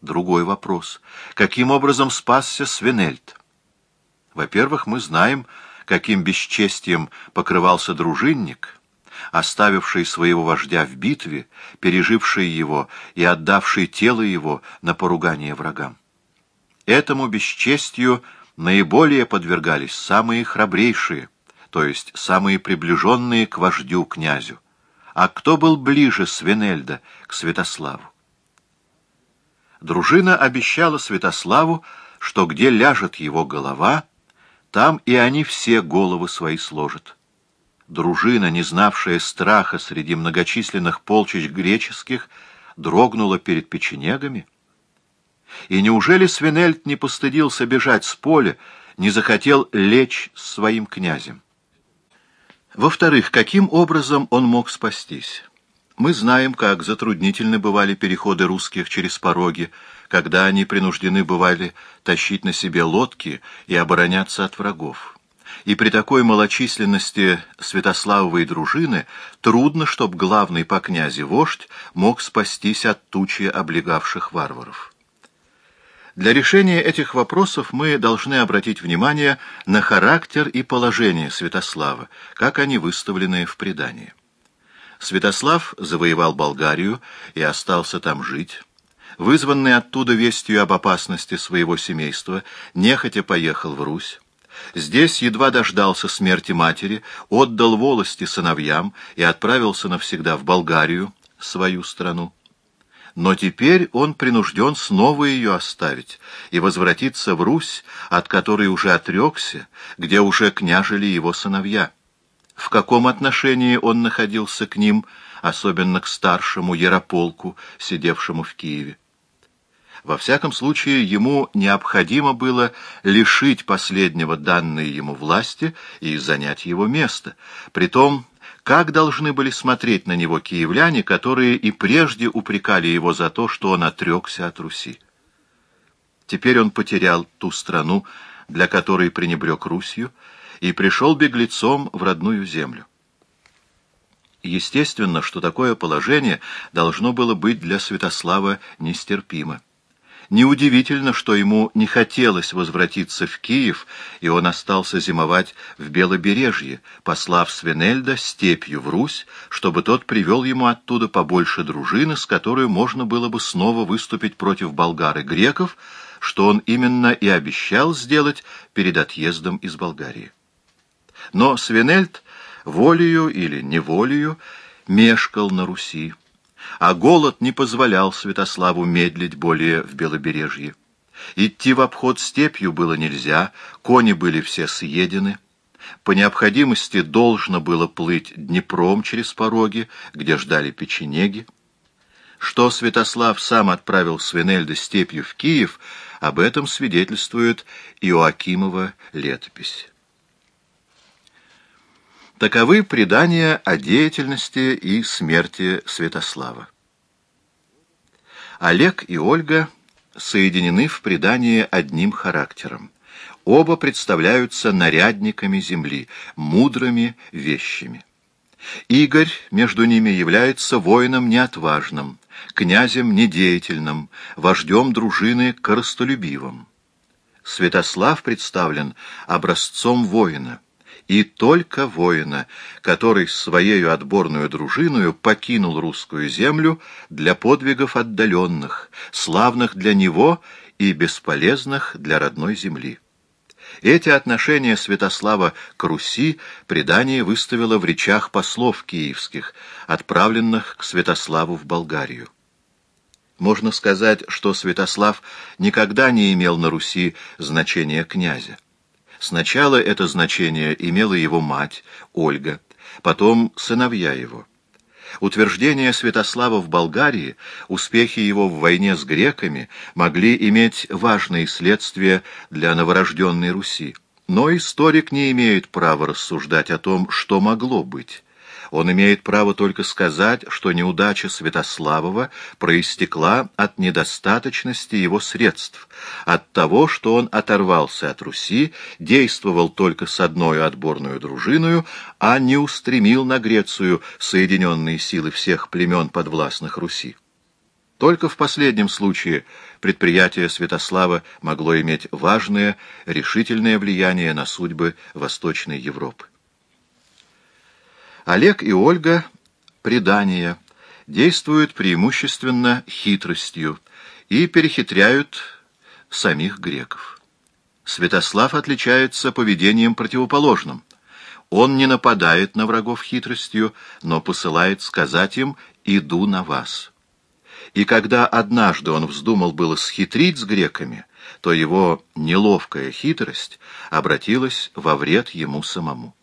Другой вопрос. Каким образом спасся Свинельд? Во-первых, мы знаем, каким бесчестием покрывался дружинник, оставивший своего вождя в битве, переживший его и отдавший тело его на поругание врагам. Этому бесчестию наиболее подвергались самые храбрейшие, то есть самые приближенные к вождю князю. А кто был ближе Свинельда к Святославу? Дружина обещала Святославу, что где ляжет его голова, там и они все головы свои сложат. Дружина, не знавшая страха среди многочисленных полчищ греческих, дрогнула перед печенегами. И неужели Свинельд не постыдился бежать с поля, не захотел лечь своим князем? Во-вторых, каким образом он мог спастись? Мы знаем, как затруднительны бывали переходы русских через пороги, когда они принуждены бывали тащить на себе лодки и обороняться от врагов. И при такой малочисленности Святославовой дружины трудно, чтоб главный по князи вождь мог спастись от тучи облегавших варваров. Для решения этих вопросов мы должны обратить внимание на характер и положение Святослава, как они выставлены в предании. Святослав завоевал Болгарию и остался там жить. Вызванный оттуда вестью об опасности своего семейства, нехотя поехал в Русь. Здесь едва дождался смерти матери, отдал волости сыновьям и отправился навсегда в Болгарию, свою страну но теперь он принужден снова ее оставить и возвратиться в Русь, от которой уже отрекся, где уже княжили его сыновья. В каком отношении он находился к ним, особенно к старшему Ярополку, сидевшему в Киеве? Во всяком случае, ему необходимо было лишить последнего данной ему власти и занять его место, притом как должны были смотреть на него киевляне, которые и прежде упрекали его за то, что он отрекся от Руси? Теперь он потерял ту страну, для которой пренебрег Русью, и пришел беглецом в родную землю. Естественно, что такое положение должно было быть для Святослава нестерпимо. Неудивительно, что ему не хотелось возвратиться в Киев, и он остался зимовать в Белобережье, послав Свинельда степью в Русь, чтобы тот привел ему оттуда побольше дружины, с которой можно было бы снова выступить против болгар и греков, что он именно и обещал сделать перед отъездом из Болгарии. Но Свинельд волею или неволею мешкал на Руси а голод не позволял Святославу медлить более в Белобережье. Идти в обход степью было нельзя, кони были все съедены. По необходимости должно было плыть Днепром через пороги, где ждали печенеги. Что Святослав сам отправил Свинельда степью в Киев, об этом свидетельствует Иоакимова летопись. Таковы предания о деятельности и смерти Святослава. Олег и Ольга соединены в предании одним характером. Оба представляются нарядниками земли, мудрыми вещами. Игорь между ними является воином неотважным, князем недеятельным, вождем дружины коростолюбивым. Святослав представлен образцом воина — и только воина, который своею отборную дружиною покинул русскую землю для подвигов отдаленных, славных для него и бесполезных для родной земли. Эти отношения Святослава к Руси предание выставило в речах послов киевских, отправленных к Святославу в Болгарию. Можно сказать, что Святослав никогда не имел на Руси значения князя. Сначала это значение имела его мать, Ольга, потом сыновья его. Утверждение Святослава в Болгарии, успехи его в войне с греками могли иметь важные следствия для новорожденной Руси. Но историк не имеет права рассуждать о том, что могло быть. Он имеет право только сказать, что неудача Святославова проистекла от недостаточности его средств, от того, что он оторвался от Руси, действовал только с одной отборную дружиною, а не устремил на Грецию соединенные силы всех племен подвластных Руси. Только в последнем случае предприятие Святослава могло иметь важное, решительное влияние на судьбы Восточной Европы. Олег и Ольга, предания, действуют преимущественно хитростью и перехитряют самих греков. Святослав отличается поведением противоположным. Он не нападает на врагов хитростью, но посылает сказать им «иду на вас». И когда однажды он вздумал было схитрить с греками, то его неловкая хитрость обратилась во вред ему самому.